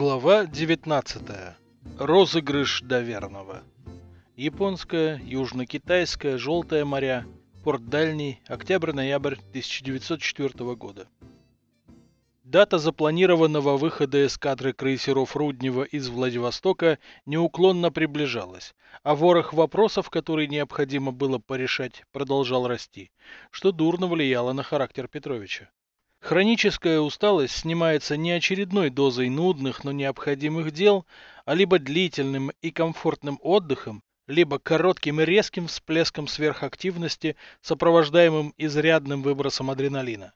Глава 19. Розыгрыш доверного. Японская, Южно-Китайская, Желтая моря, порт Дальний, октябрь-ноябрь 1904 года. Дата запланированного выхода эскадры крейсеров Руднева из Владивостока неуклонно приближалась, а ворох вопросов, которые необходимо было порешать, продолжал расти, что дурно влияло на характер Петровича. Хроническая усталость снимается не очередной дозой нудных, но необходимых дел, а либо длительным и комфортным отдыхом, либо коротким и резким всплеском сверхактивности, сопровождаемым изрядным выбросом адреналина.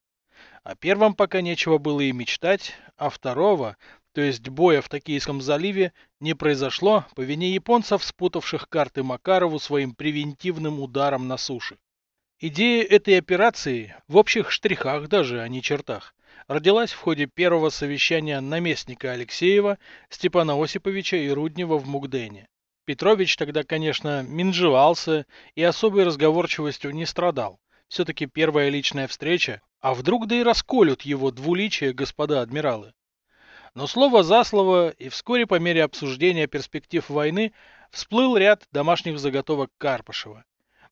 О первом пока нечего было и мечтать, а второго, то есть боя в Токийском заливе, не произошло по вине японцев, спутавших карты Макарову своим превентивным ударом на суше. Идея этой операции, в общих штрихах даже, а не чертах, родилась в ходе первого совещания наместника Алексеева, Степана Осиповича и Руднева в Мугдене. Петрович тогда, конечно, минжевался и особой разговорчивостью не страдал. Все-таки первая личная встреча, а вдруг да и расколют его двуличие господа адмиралы. Но слово за слово, и вскоре по мере обсуждения перспектив войны всплыл ряд домашних заготовок Карпышева.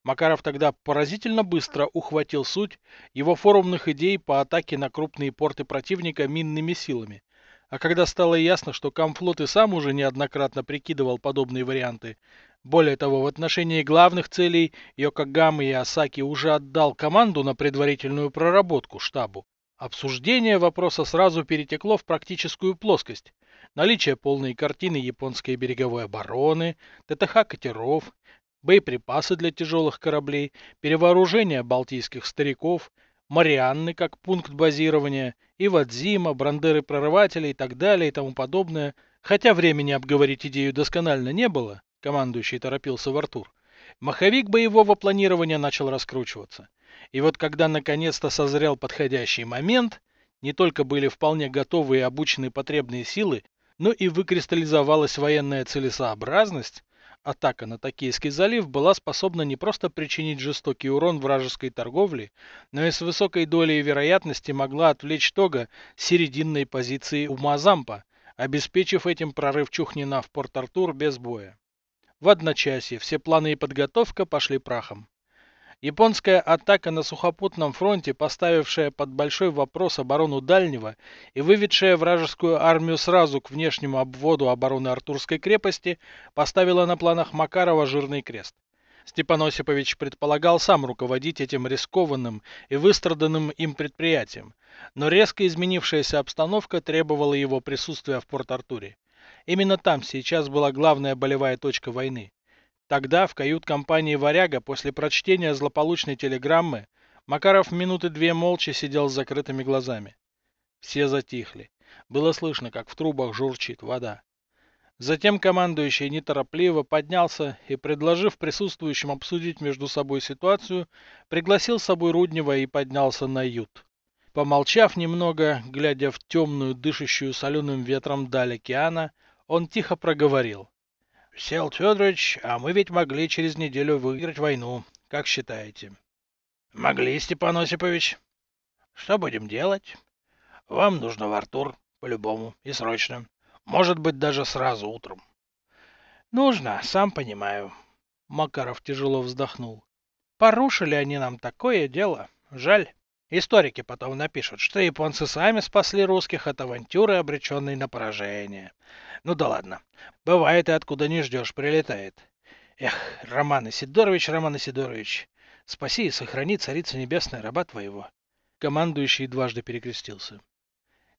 Макаров тогда поразительно быстро ухватил суть его форумных идей по атаке на крупные порты противника минными силами. А когда стало ясно, что Камфлот и сам уже неоднократно прикидывал подобные варианты, более того, в отношении главных целей Йокогамы и Осаки уже отдал команду на предварительную проработку штабу. Обсуждение вопроса сразу перетекло в практическую плоскость. Наличие полной картины японской береговой обороны, ТТХ катеров, боеприпасы для тяжелых кораблей, перевооружение балтийских стариков, Марианны как пункт базирования, Ивадзима, брандеры-прорыватели и так далее и тому подобное. Хотя времени обговорить идею досконально не было, командующий торопился в Артур, маховик боевого планирования начал раскручиваться. И вот когда наконец-то созрел подходящий момент, не только были вполне готовы и обучены потребные силы, но и выкристаллизовалась военная целесообразность, атака на Токийский залив была способна не просто причинить жестокий урон вражеской торговле, но и с высокой долей вероятности могла отвлечь Тога с серединной позиции у Мазампа, обеспечив этим прорыв Чухнина в Порт-Артур без боя. В одночасье все планы и подготовка пошли прахом. Японская атака на сухопутном фронте, поставившая под большой вопрос оборону Дальнего и выведшая вражескую армию сразу к внешнему обводу обороны Артурской крепости, поставила на планах Макарова жирный крест. Степан Осипович предполагал сам руководить этим рискованным и выстраданным им предприятием, но резко изменившаяся обстановка требовала его присутствия в Порт-Артуре. Именно там сейчас была главная болевая точка войны. Тогда в кают-компании «Варяга» после прочтения злополучной телеграммы Макаров минуты две молча сидел с закрытыми глазами. Все затихли. Было слышно, как в трубах журчит вода. Затем командующий неторопливо поднялся и, предложив присутствующим обсудить между собой ситуацию, пригласил с собой Руднева и поднялся на ют. Помолчав немного, глядя в темную, дышащую соленым ветром даль океана, он тихо проговорил. — Всеволод Федорович, а мы ведь могли через неделю выиграть войну. Как считаете? — Могли, Степан Осипович. — Что будем делать? — Вам нужно в Артур, по-любому, и срочно. Может быть, даже сразу утром. — Нужно, сам понимаю. Макаров тяжело вздохнул. Порушили они нам такое дело. Жаль. Историки потом напишут, что японцы сами спасли русских от авантюры, обреченной на поражение. Ну да ладно. Бывает и откуда не ждешь, прилетает. Эх, Роман Исидорович, Роман Исидорович, спаси и сохрани царица небесная раба твоего. Командующий дважды перекрестился.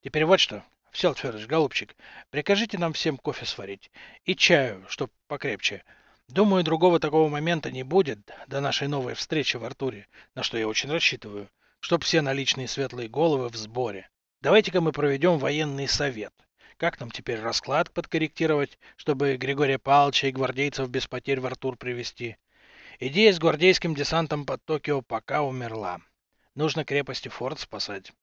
Теперь вот что, Всеволод Федорович, голубчик, прикажите нам всем кофе сварить. И чаю, чтоб покрепче. Думаю, другого такого момента не будет до нашей новой встречи в Артуре, на что я очень рассчитываю чтоб все наличные светлые головы в сборе. Давайте-ка мы проведем военный совет. Как нам теперь расклад подкорректировать, чтобы Григория Павловича и гвардейцев без потерь в Артур привести? Идея с гвардейским десантом под Токио пока умерла. Нужно крепости форт спасать.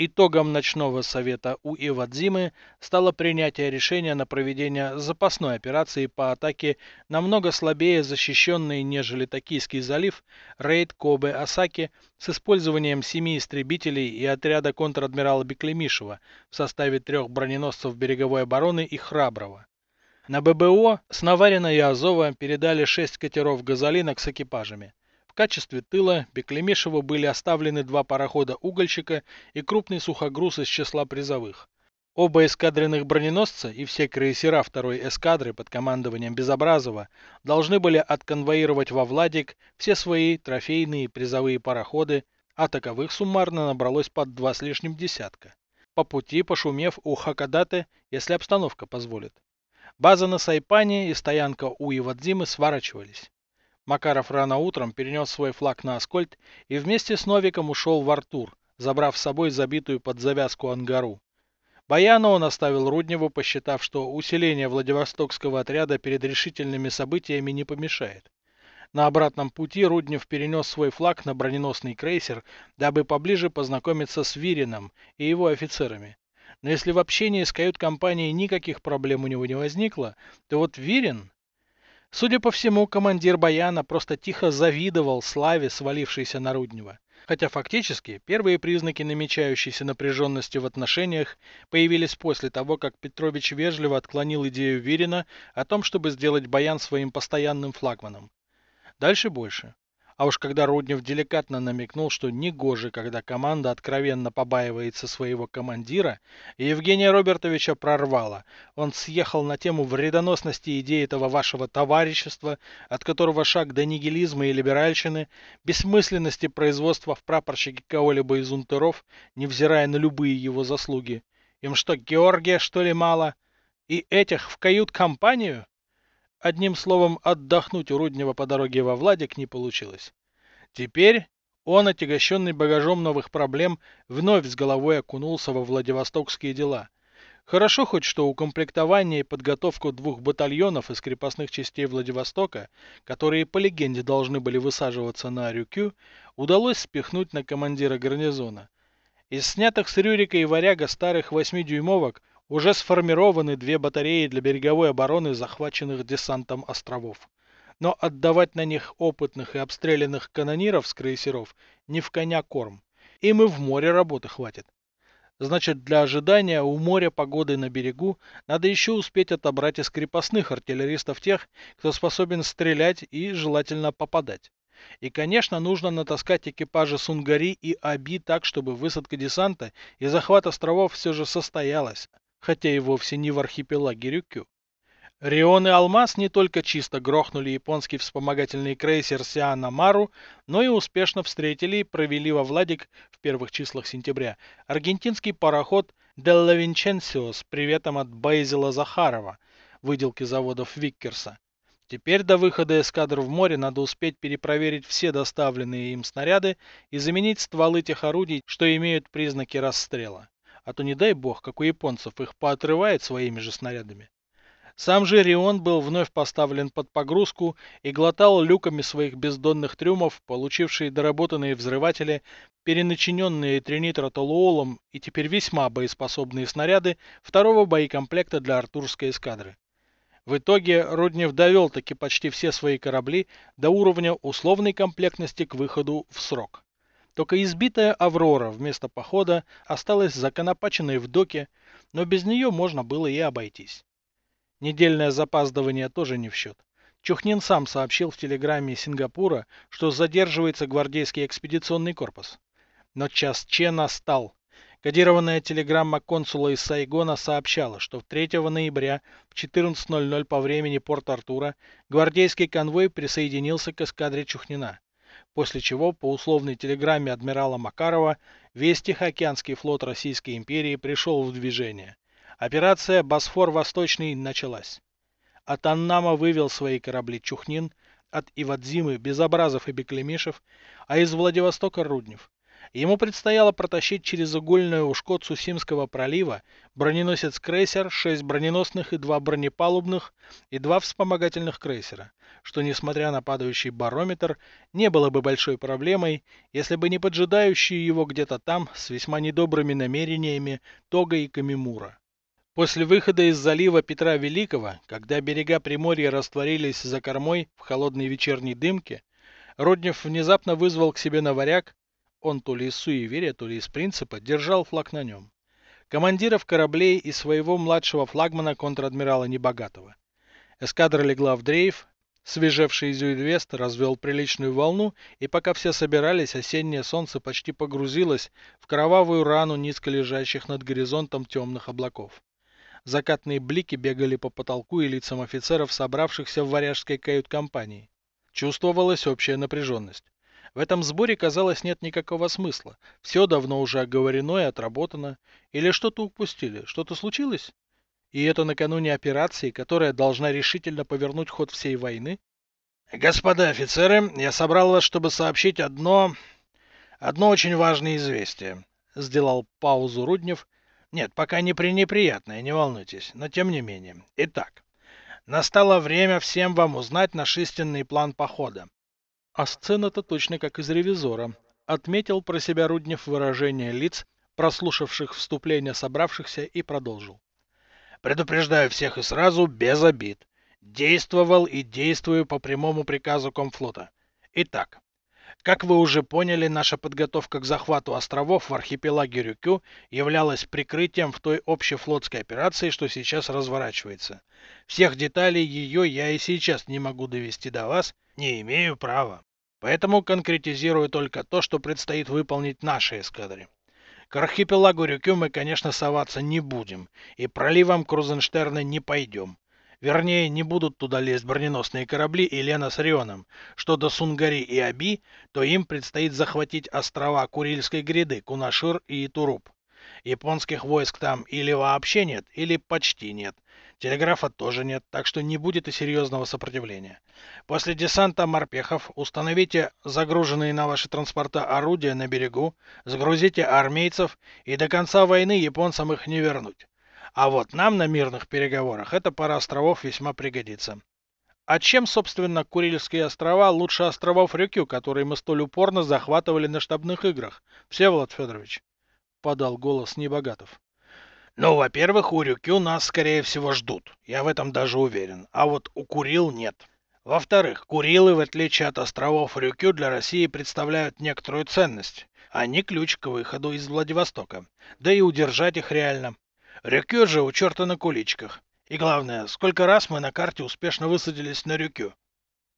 Итогом ночного совета у Ивадзимы стало принятие решения на проведение запасной операции по атаке намного слабее защищенный, нежели Токийский залив, рейд Кобе-Осаки с использованием семи истребителей и отряда контр-адмирала Беклемишева в составе трех броненосцев береговой обороны и Храброго. На ББО с Наварина и Азова передали шесть катеров газолинок с экипажами качестве тыла Беклемешеву были оставлены два парохода угольщика и крупный сухогруз из числа призовых. Оба эскадренных броненосца и все крейсера второй эскадры под командованием Безобразова должны были отконвоировать во Владик все свои трофейные призовые пароходы, а таковых суммарно набралось под два с лишним десятка. По пути пошумев у Хакадате, если обстановка позволит. База на Сайпане и стоянка у Ивадзимы сворачивались. Макаров рано утром перенес свой флаг на Аскольд и вместе с Новиком ушел в Артур, забрав с собой забитую под завязку ангару. Баяна он оставил Рудневу, посчитав, что усиление Владивостокского отряда перед решительными событиями не помешает. На обратном пути Руднев перенес свой флаг на броненосный крейсер, дабы поближе познакомиться с Вирином и его офицерами. Но если в общении с кают-компанией никаких проблем у него не возникло, то вот Вирин Судя по всему, командир Баяна просто тихо завидовал славе, свалившейся на Руднева. Хотя фактически первые признаки намечающейся напряженности в отношениях появились после того, как Петрович вежливо отклонил идею Вирина о том, чтобы сделать Баян своим постоянным флагманом. Дальше больше. А уж когда Руднев деликатно намекнул, что негоже, когда команда откровенно побаивается своего командира, Евгения Робертовича прорвало. Он съехал на тему вредоносности идеи этого вашего товарищества, от которого шаг до нигилизма и либеральщины, бессмысленности производства в прапорщике кого-либо из унтеров, невзирая на любые его заслуги. Им что, Георгия, что ли, мало? И этих в кают-компанию? Одним словом, отдохнуть у Руднева по дороге во Владик не получилось. Теперь он, отягощенный багажом новых проблем, вновь с головой окунулся во владивостокские дела. Хорошо хоть, что укомплектование и подготовку двух батальонов из крепостных частей Владивостока, которые по легенде должны были высаживаться на Рюкю, удалось спихнуть на командира гарнизона. Из снятых с Рюрика и Варяга старых восьмидюймовок уже сформированы две батареи для береговой обороны захваченных десантом островов. Но отдавать на них опытных и обстрелянных канониров с крейсеров не в коня корм. Им и в море работы хватит. Значит, для ожидания у моря погоды на берегу надо еще успеть отобрать из крепостных артиллеристов тех, кто способен стрелять и желательно попадать. И, конечно, нужно натаскать экипажи Сунгари и Аби так, чтобы высадка десанта и захват островов все же состоялась, хотя и вовсе не в архипелаге Рюкю. Рион и Алмаз не только чисто грохнули японский вспомогательный крейсер Сиана Мару, но и успешно встретили и провели во Владик в первых числах сентября аргентинский пароход Делла Винченсио с приветом от Бейзела Захарова, выделки заводов Виккерса. Теперь до выхода эскадр в море надо успеть перепроверить все доставленные им снаряды и заменить стволы тех орудий, что имеют признаки расстрела а то не дай бог, как у японцев, их поотрывает своими же снарядами. Сам же Рион был вновь поставлен под погрузку и глотал люками своих бездонных трюмов, получившие доработанные взрыватели, переначиненные тринитротолуолом и теперь весьма боеспособные снаряды второго боекомплекта для артурской эскадры. В итоге Руднев довел таки почти все свои корабли до уровня условной комплектности к выходу в срок. Только избитая «Аврора» вместо похода осталась законопаченной в доке, но без нее можно было и обойтись. Недельное запаздывание тоже не в счет. Чухнин сам сообщил в телеграмме Сингапура, что задерживается гвардейский экспедиционный корпус. Но час Че настал. Кодированная телеграмма консула из Сайгона сообщала, что 3 ноября в 14.00 по времени Порт-Артура гвардейский конвой присоединился к эскадре Чухнина после чего по условной телеграмме адмирала Макарова весь Тихоокеанский флот Российской империи пришел в движение. Операция «Босфор-Восточный» началась. От Аннама вывел свои корабли Чухнин, от Ивадзимы Безобразов и Беклемишев, а из Владивостока Руднев. Ему предстояло протащить через угольное ушко Цусимского пролива броненосец-крейсер, шесть броненосных и два бронепалубных и два вспомогательных крейсера, что, несмотря на падающий барометр, не было бы большой проблемой, если бы не поджидающие его где-то там с весьма недобрыми намерениями Тога и Камимура. После выхода из залива Петра Великого, когда берега Приморья растворились за кормой в холодной вечерней дымке, Роднев внезапно вызвал к себе на варяг он то ли из суеверия, то ли из принципа держал флаг на нем. Командиров кораблей и своего младшего флагмана контр-адмирала Небогатого. Эскадра легла в дрейф, свежевший Зюидвест развел приличную волну, и пока все собирались, осеннее солнце почти погрузилось в кровавую рану низко лежащих над горизонтом темных облаков. Закатные блики бегали по потолку и лицам офицеров, собравшихся в варяжской кают-компании. Чувствовалась общая напряженность. В этом сборе, казалось, нет никакого смысла. Все давно уже оговорено и отработано. Или что-то упустили, что-то случилось? И это накануне операции, которая должна решительно повернуть ход всей войны? Господа офицеры, я собрал вас, чтобы сообщить одно... одно очень важное известие. Сделал паузу Руднев. Нет, пока не пренеприятное, не волнуйтесь, но тем не менее. Итак, настало время всем вам узнать наш истинный план похода. А сцена-то точно как из ревизора. Отметил про себя Руднев выражение лиц, прослушавших вступление собравшихся, и продолжил. Предупреждаю всех и сразу, без обид. Действовал и действую по прямому приказу Комфлота. Итак, как вы уже поняли, наша подготовка к захвату островов в архипелаге Рюкю являлась прикрытием в той общефлотской операции, что сейчас разворачивается. Всех деталей ее я и сейчас не могу довести до вас, не имею права. Поэтому конкретизирую только то, что предстоит выполнить нашей эскадре. К архипелагу Рюкю мы, конечно, соваться не будем, и проливом Крузенштерна не пойдем. Вернее, не будут туда лезть броненосные корабли и Лена с Рионом. Что до Сунгари и Аби, то им предстоит захватить острова Курильской гряды, Кунашир и Туруп. Японских войск там или вообще нет, или почти нет. Телеграфа тоже нет, так что не будет и серьезного сопротивления. После десанта морпехов установите загруженные на ваши транспорта орудия на берегу, загрузите армейцев, и до конца войны японцам их не вернуть. А вот нам на мирных переговорах эта пара островов весьма пригодится. А чем, собственно, Курильские острова лучше островов Рюкю, которые мы столь упорно захватывали на штабных играх? Всеволод Федорович, — подал голос Небогатов. Ну, во-первых, у Рюкю нас, скорее всего, ждут. Я в этом даже уверен. А вот у Курил нет. Во-вторых, Курилы, в отличие от островов Рюкю, для России представляют некоторую ценность. Они ключ к выходу из Владивостока. Да и удержать их реально. Рюкю же у черта на куличках. И главное, сколько раз мы на карте успешно высадились на Рюкю?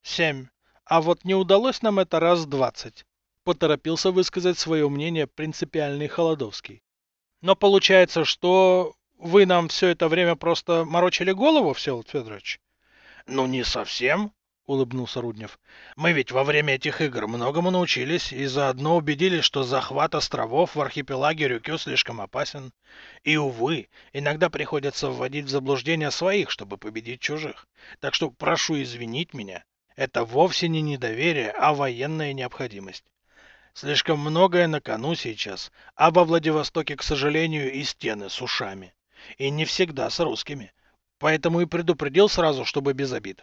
Семь. А вот не удалось нам это раз двадцать. Поторопился высказать свое мнение принципиальный Холодовский. Но получается, что вы нам все это время просто морочили голову, Всеволод Федорович? Ну, не совсем, улыбнулся Руднев. Мы ведь во время этих игр многому научились и заодно убедились, что захват островов в архипелаге Рюкю слишком опасен. И, увы, иногда приходится вводить в заблуждение своих, чтобы победить чужих. Так что прошу извинить меня. Это вовсе не недоверие, а военная необходимость. Слишком многое на кону сейчас, а во Владивостоке, к сожалению, и стены с ушами. И не всегда с русскими. Поэтому и предупредил сразу, чтобы без обид.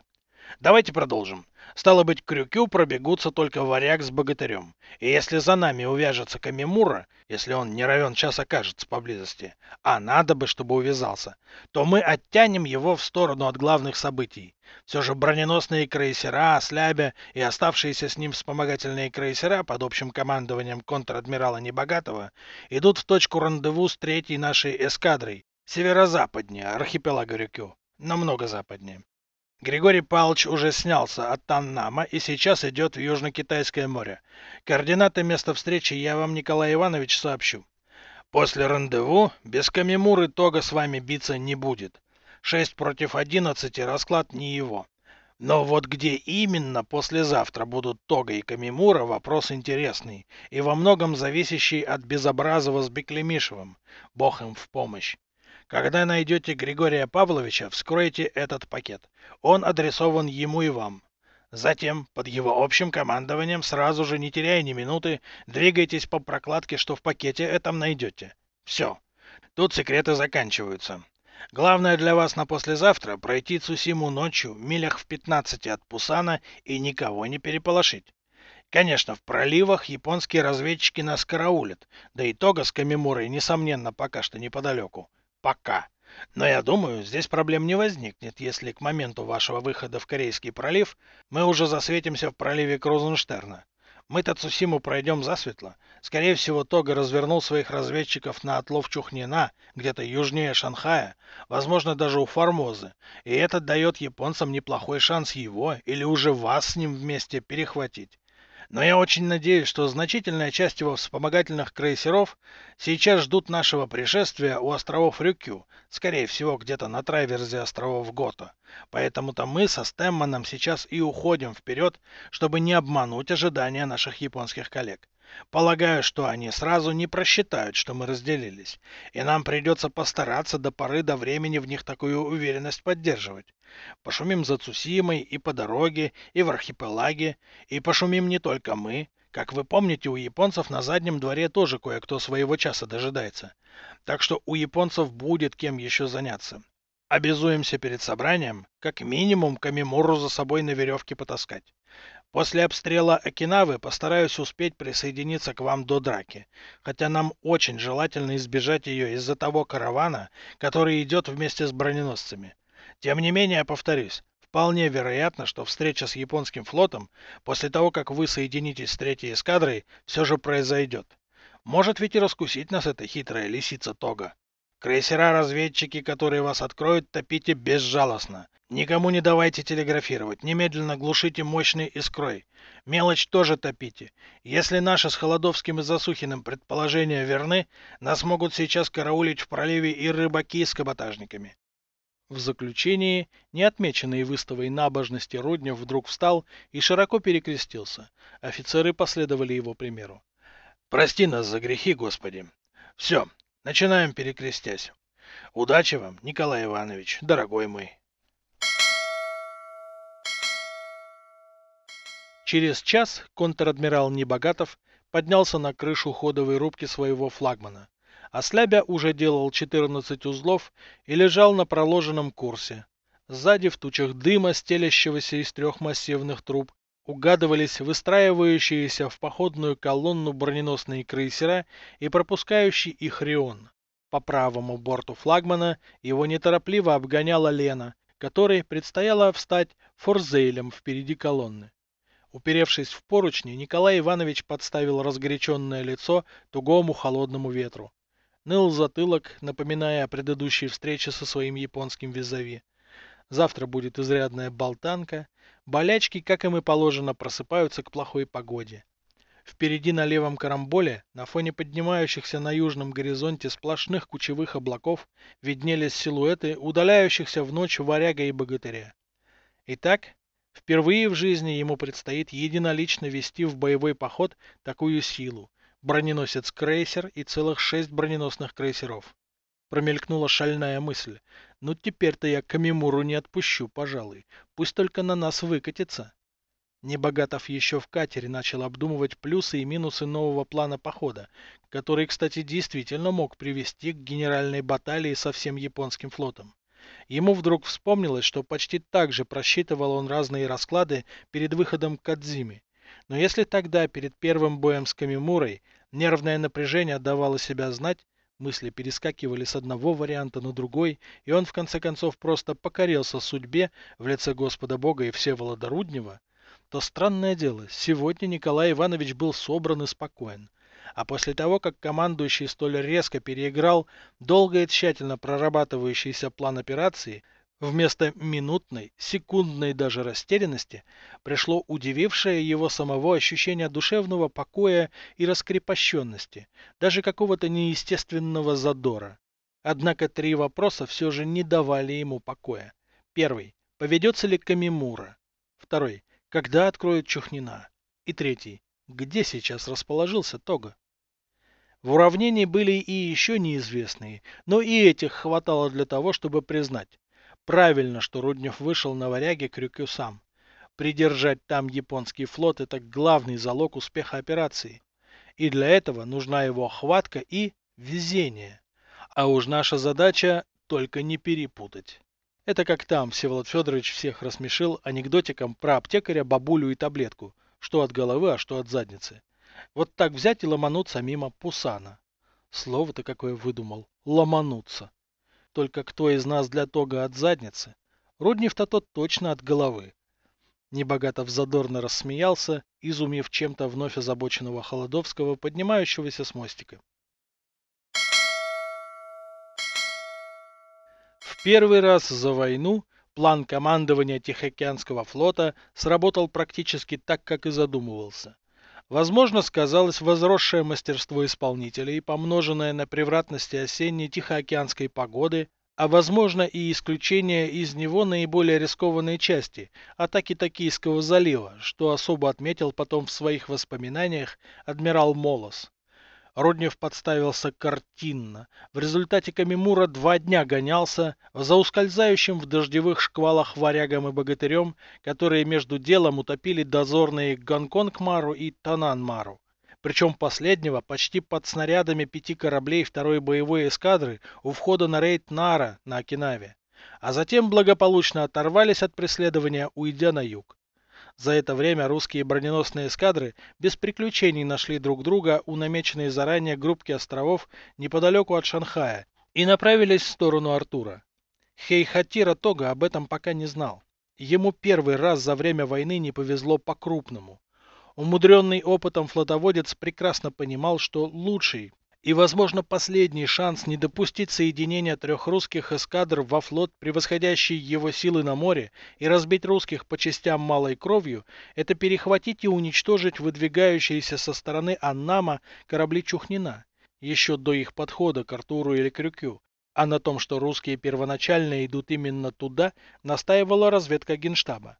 Давайте продолжим. Стало быть, Крюкю пробегутся только варяг с богатырем. И если за нами увяжется Камимура, если он не равен час окажется поблизости, а надо бы, чтобы увязался, то мы оттянем его в сторону от главных событий. Все же броненосные крейсера, Слябя и оставшиеся с ним вспомогательные крейсера под общим командованием контр-адмирала Небогатого идут в точку рандеву с третьей нашей эскадрой, северо-западнее архипелага Рюкю, намного западнее. Григорий Павлович уже снялся от Таннама и сейчас идет в Южно-Китайское море. Координаты места встречи я вам, Николай Иванович, сообщу. После рандеву без Камимуры Тога с вами биться не будет. 6 против 11 расклад не его. Но вот где именно послезавтра будут Тога и Камимура, вопрос интересный и во многом зависящий от Безобразова с Беклемишевым. Бог им в помощь. Когда найдете Григория Павловича, вскройте этот пакет. Он адресован ему и вам. Затем, под его общим командованием, сразу же, не теряя ни минуты, двигайтесь по прокладке, что в пакете этом найдете. Все. Тут секреты заканчиваются. Главное для вас на послезавтра пройти Цусиму ночью, милях в 15 от Пусана и никого не переполошить. Конечно, в проливах японские разведчики нас караулят, да и Тога с Камимурой, несомненно, пока что неподалеку. Пока. Но я думаю, здесь проблем не возникнет, если к моменту вашего выхода в Корейский пролив мы уже засветимся в проливе Крузенштерна. Мы-то Цусиму пройдем засветло. Скорее всего, Тога развернул своих разведчиков на отлов Чухнина, где-то южнее Шанхая, возможно, даже у Формозы. И это дает японцам неплохой шанс его или уже вас с ним вместе перехватить. Но я очень надеюсь, что значительная часть его вспомогательных крейсеров сейчас ждут нашего пришествия у островов Рюкю, скорее всего, где-то на траверзе островов Гота. Поэтому-то мы со Стэмманом сейчас и уходим вперед, чтобы не обмануть ожидания наших японских коллег. Полагаю, что они сразу не просчитают, что мы разделились, и нам придется постараться до поры до времени в них такую уверенность поддерживать. Пошумим за Цусимой и по дороге, и в архипелаге, и пошумим не только мы. Как вы помните, у японцев на заднем дворе тоже кое-кто своего часа дожидается. Так что у японцев будет кем еще заняться. Обязуемся перед собранием, как минимум, Камимуру за собой на веревке потаскать. После обстрела Окинавы постараюсь успеть присоединиться к вам до драки, хотя нам очень желательно избежать ее из-за того каравана, который идет вместе с броненосцами. Тем не менее, повторюсь, вполне вероятно, что встреча с японским флотом после того, как вы соединитесь с третьей эскадрой, все же произойдет. Может ведь и раскусить нас эта хитрая лисица Тога. Крейсера-разведчики, которые вас откроют, топите безжалостно. Никому не давайте телеграфировать, немедленно глушите мощной искрой. Мелочь тоже топите. Если наши с Холодовским и Засухиным предположения верны, нас могут сейчас караулить в проливе и рыбаки с каботажниками. В заключении, не отмеченный выставой набожности Руднев вдруг встал и широко перекрестился. Офицеры последовали его примеру. «Прости нас за грехи, Господи! Все, начинаем перекрестясь. Удачи вам, Николай Иванович, дорогой мой!» Через час контр-адмирал Небогатов поднялся на крышу ходовой рубки своего флагмана. А Слябя уже делал 14 узлов и лежал на проложенном курсе. Сзади в тучах дыма, стелящегося из трех массивных труб, угадывались выстраивающиеся в походную колонну броненосные крейсера и пропускающий их Рион. По правому борту флагмана его неторопливо обгоняла Лена, которой предстояло встать форзейлем впереди колонны. Уперевшись в поручни, Николай Иванович подставил разгоряченное лицо тугому холодному ветру. Ныл затылок, напоминая о предыдущей встрече со своим японским визави. Завтра будет изрядная болтанка. Болячки, как им и положено, просыпаются к плохой погоде. Впереди на левом карамболе, на фоне поднимающихся на южном горизонте сплошных кучевых облаков, виднелись силуэты удаляющихся в ночь варяга и богатыря. Итак, Впервые в жизни ему предстоит единолично вести в боевой поход такую силу. Броненосец-крейсер и целых шесть броненосных крейсеров. Промелькнула шальная мысль. Ну теперь-то я Камимуру не отпущу, пожалуй. Пусть только на нас выкатится. Небогатов еще в катере начал обдумывать плюсы и минусы нового плана похода, который, кстати, действительно мог привести к генеральной баталии со всем японским флотом. Ему вдруг вспомнилось, что почти так же просчитывал он разные расклады перед выходом к Кадзиме. Но если тогда, перед первым боем с Камимурой, нервное напряжение давало себя знать, мысли перескакивали с одного варианта на другой, и он в конце концов просто покорился судьбе в лице Господа Бога и Всеволода Руднева, то странное дело, сегодня Николай Иванович был собран и спокоен. А после того, как командующий столь резко переиграл долго и тщательно прорабатывающийся план операции, вместо минутной, секундной даже растерянности пришло удивившее его самого ощущение душевного покоя и раскрепощенности, даже какого-то неестественного задора. Однако три вопроса все же не давали ему покоя. Первый. Поведется ли Камимура? Второй. Когда откроют Чухнина? И третий. Где сейчас расположился Тога? В уравнении были и еще неизвестные, но и этих хватало для того, чтобы признать. Правильно, что Руднев вышел на варяге к Рюкю сам. Придержать там японский флот – это главный залог успеха операции. И для этого нужна его хватка и везение. А уж наша задача – только не перепутать. Это как там Всеволод Федорович всех рассмешил анекдотиком про аптекаря, бабулю и таблетку, что от головы, а что от задницы. Вот так взять и ломануться мимо Пусана. Слово-то какое выдумал. Ломануться. Только кто из нас для тога от задницы? Руднев-то тот точно от головы. Небогатов задорно рассмеялся, изумив чем-то вновь озабоченного Холодовского, поднимающегося с мостика. В первый раз за войну план командования Тихоокеанского флота сработал практически так, как и задумывался. Возможно, сказалось возросшее мастерство исполнителей, помноженное на превратности осенней Тихоокеанской погоды, а возможно и исключение из него наиболее рискованной части – атаки Токийского залива, что особо отметил потом в своих воспоминаниях адмирал Молос. Руднев подставился картинно. В результате Камимура два дня гонялся за ускользающим в дождевых шквалах варягом и богатырем, которые между делом утопили дозорные Гонконг-Мару и Танан-Мару причем последнего почти под снарядами пяти кораблей второй боевой эскадры у входа на рейд Нара на Окинаве, а затем благополучно оторвались от преследования, уйдя на юг. За это время русские броненосные эскадры без приключений нашли друг друга у намеченной заранее группки островов неподалеку от Шанхая и направились в сторону Артура. Хейхатира Тога об этом пока не знал. Ему первый раз за время войны не повезло по-крупному. Умудренный опытом флотоводец прекрасно понимал, что лучший и, возможно, последний шанс не допустить соединения трех русских эскадр во флот, превосходящий его силы на море, и разбить русских по частям малой кровью, это перехватить и уничтожить выдвигающиеся со стороны Аннама корабли Чухнина, еще до их подхода к Артуру или Крюкю. А на том, что русские первоначально идут именно туда, настаивала разведка Генштаба.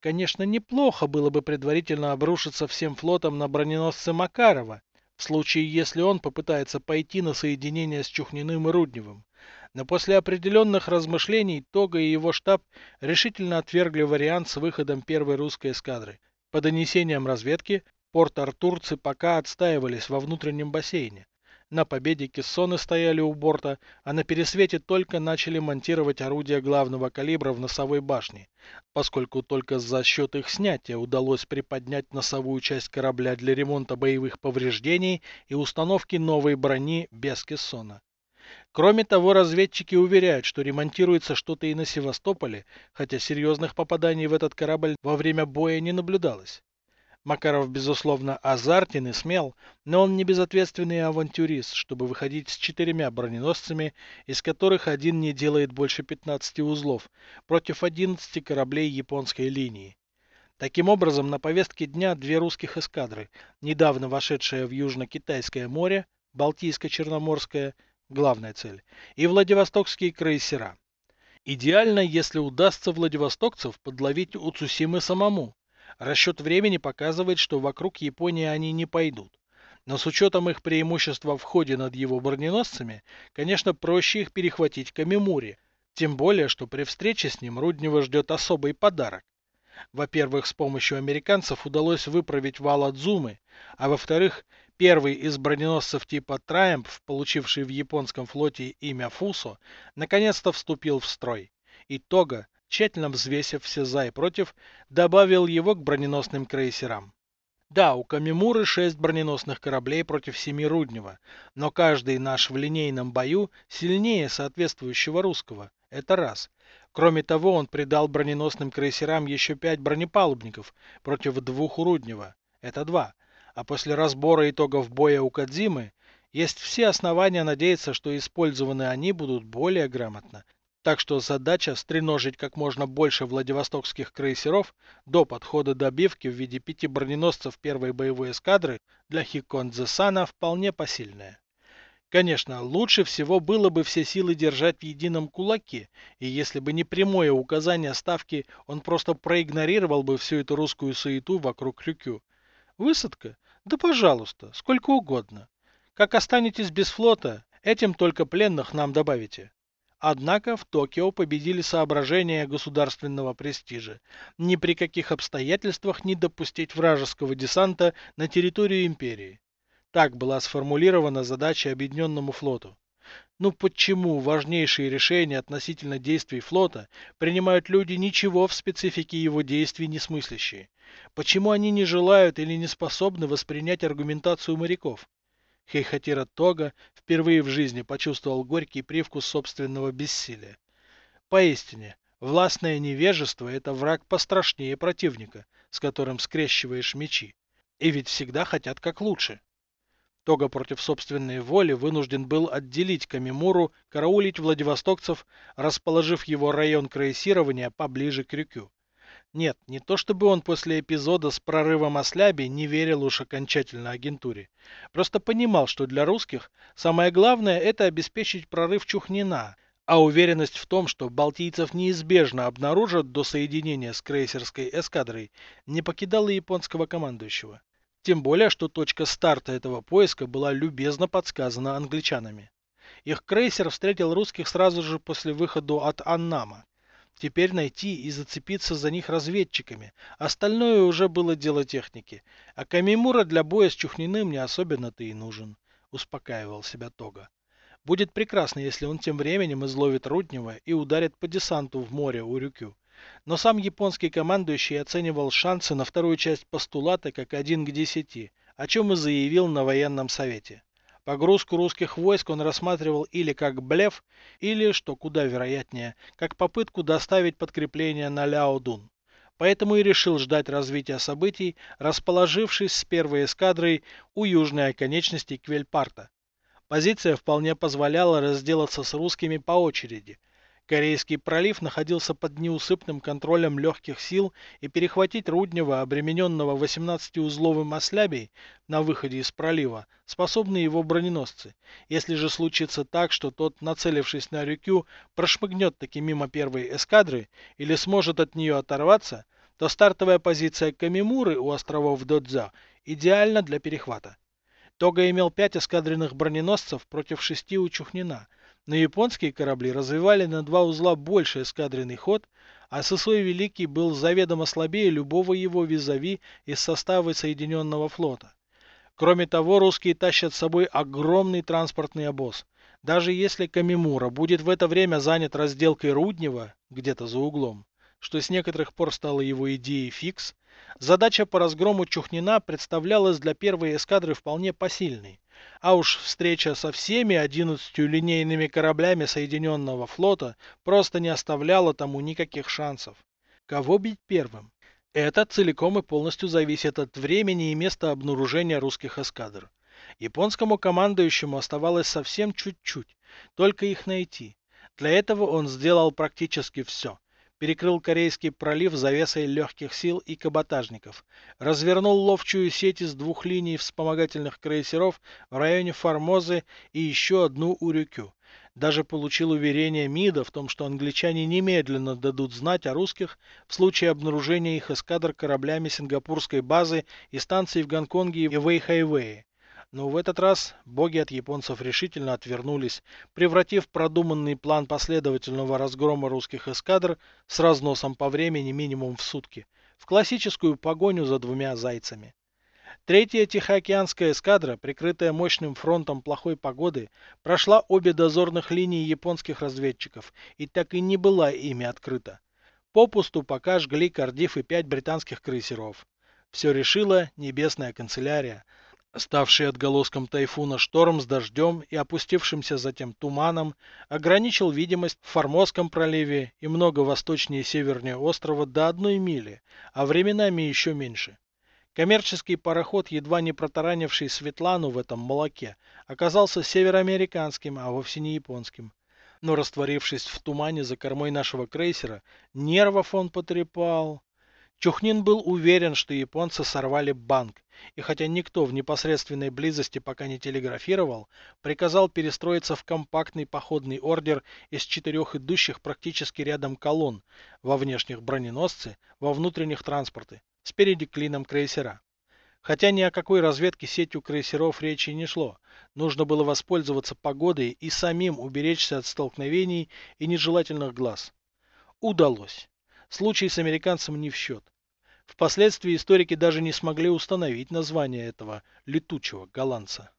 Конечно, неплохо было бы предварительно обрушиться всем флотом на броненосцы Макарова, в случае, если он попытается пойти на соединение с Чухниным и Рудневым. Но после определенных размышлений Тога и его штаб решительно отвергли вариант с выходом первой русской эскадры. По донесениям разведки, порт-артурцы пока отстаивались во внутреннем бассейне. На победе кессоны стояли у борта, а на пересвете только начали монтировать орудия главного калибра в носовой башне, поскольку только за счет их снятия удалось приподнять носовую часть корабля для ремонта боевых повреждений и установки новой брони без кессона. Кроме того, разведчики уверяют, что ремонтируется что-то и на Севастополе, хотя серьезных попаданий в этот корабль во время боя не наблюдалось. Макаров, безусловно, азартен и смел, но он не безответственный авантюрист, чтобы выходить с четырьмя броненосцами, из которых один не делает больше 15 узлов, против 11 кораблей японской линии. Таким образом, на повестке дня две русских эскадры, недавно вошедшие в Южно-Китайское море, Балтийско-Черноморское, главная цель, и Владивостокские крейсера. Идеально, если удастся владивостокцев подловить у Цусимы самому, Расчет времени показывает, что вокруг Японии они не пойдут. Но с учетом их преимущества в ходе над его броненосцами, конечно, проще их перехватить к Амимуре. Тем более, что при встрече с ним Руднева ждет особый подарок. Во-первых, с помощью американцев удалось выправить вал Адзумы, а во-вторых, первый из броненосцев типа Траемп, получивший в японском флоте имя Фусо, наконец-то вступил в строй. И тщательно взвесив все за и против, добавил его к броненосным крейсерам. Да, у Камимуры шесть броненосных кораблей против семи Руднева, но каждый наш в линейном бою сильнее соответствующего русского. Это раз. Кроме того, он придал броненосным крейсерам еще пять бронепалубников против двух Руднева. Это два. А после разбора итогов боя у Кадзимы есть все основания надеяться, что использованы они будут более грамотно, так что задача стреножить как можно больше владивостокских крейсеров до подхода добивки в виде пяти броненосцев первой боевой эскадры для Хикондзесана вполне посильная. Конечно, лучше всего было бы все силы держать в едином кулаке, и если бы не прямое указание ставки, он просто проигнорировал бы всю эту русскую суету вокруг Крюкю. Высадка? Да пожалуйста, сколько угодно. Как останетесь без флота, этим только пленных нам добавите. Однако в Токио победили соображения государственного престижа. Ни при каких обстоятельствах не допустить вражеского десанта на территорию империи. Так была сформулирована задача Объединенному флоту. Ну почему важнейшие решения относительно действий флота принимают люди ничего в специфике его действий не смыслящие? Почему они не желают или не способны воспринять аргументацию моряков? Хейхатира Тога впервые в жизни почувствовал горький привкус собственного бессилия. Поистине, властное невежество – это враг пострашнее противника, с которым скрещиваешь мечи. И ведь всегда хотят как лучше. Тога против собственной воли вынужден был отделить Камимуру, караулить владивостокцев, расположив его район крейсирования поближе к Рюкю. Нет, не то чтобы он после эпизода с прорывом Осляби не верил уж окончательно агентуре. Просто понимал, что для русских самое главное это обеспечить прорыв Чухнина, а уверенность в том, что балтийцев неизбежно обнаружат до соединения с крейсерской эскадрой, не покидала японского командующего. Тем более, что точка старта этого поиска была любезно подсказана англичанами. Их крейсер встретил русских сразу же после выхода от Аннама. Теперь найти и зацепиться за них разведчиками. Остальное уже было дело техники. А Камимура для боя с Чухниным не особенно-то и нужен, успокаивал себя Тога. Будет прекрасно, если он тем временем изловит Руднева и ударит по десанту в море у Рюкю. Но сам японский командующий оценивал шансы на вторую часть постулата как один к десяти, о чем и заявил на военном совете. Погрузку русских войск он рассматривал или как блеф, или, что куда вероятнее, как попытку доставить подкрепление на Ляодун. Поэтому и решил ждать развития событий, расположившись с первой эскадрой у южной оконечности Квельпарта. Позиция вполне позволяла разделаться с русскими по очереди – Корейский пролив находился под неусыпным контролем легких сил, и перехватить Руднева, обремененного 18-узловым ослябей, на выходе из пролива, способны его броненосцы. Если же случится так, что тот, нацелившись на Рюкю, прошмыгнет таки мимо первой эскадры или сможет от нее оторваться, то стартовая позиция Камимуры у островов Додза идеальна для перехвата. Тога имел пять эскадренных броненосцев против шести у Чухнина – но японские корабли развивали на два узла больше эскадренный ход, а Сысой Великий был заведомо слабее любого его визави из состава Соединенного флота. Кроме того, русские тащат с собой огромный транспортный обоз. Даже если Камимура будет в это время занят разделкой Руднева, где-то за углом, что с некоторых пор стало его идеей фикс, задача по разгрому Чухнина представлялась для первой эскадры вполне посильной. А уж встреча со всеми 11 линейными кораблями Соединенного флота просто не оставляла тому никаких шансов. Кого бить первым? Это целиком и полностью зависит от времени и места обнаружения русских эскадр. Японскому командующему оставалось совсем чуть-чуть, только их найти. Для этого он сделал практически все перекрыл Корейский пролив завесой легких сил и каботажников, развернул ловчую сеть из двух линий вспомогательных крейсеров в районе Формозы и еще одну у Рюкю. Даже получил уверение МИДа в том, что англичане немедленно дадут знать о русских в случае обнаружения их эскадр кораблями сингапурской базы и станций в Гонконге и Вэйхайвее. Но в этот раз боги от японцев решительно отвернулись, превратив продуманный план последовательного разгрома русских эскадр с разносом по времени минимум в сутки в классическую погоню за двумя зайцами. Третья Тихоокеанская эскадра, прикрытая мощным фронтом плохой погоды, прошла обе дозорных линии японских разведчиков и так и не была ими открыта. Попусту пока жгли Кардиф и пять британских крейсеров. Все решила небесная канцелярия – ставший отголоском тайфуна шторм с дождем и опустившимся затем туманом, ограничил видимость в Формозском проливе и много восточнее и севернее острова до одной мили, а временами еще меньше. Коммерческий пароход, едва не протаранивший Светлану в этом молоке, оказался североамериканским, а вовсе не японским. Но растворившись в тумане за кормой нашего крейсера, нервов он потрепал. Чухнин был уверен, что японцы сорвали банк, и хотя никто в непосредственной близости пока не телеграфировал, приказал перестроиться в компактный походный ордер из четырех идущих практически рядом колонн, во внешних броненосцы, во внутренних транспорты, спереди клином крейсера. Хотя ни о какой разведке сетью крейсеров речи не шло. Нужно было воспользоваться погодой и самим уберечься от столкновений и нежелательных глаз. Удалось. Случай с американцем не в счет. Впоследствии историки даже не смогли установить название этого летучего голландца.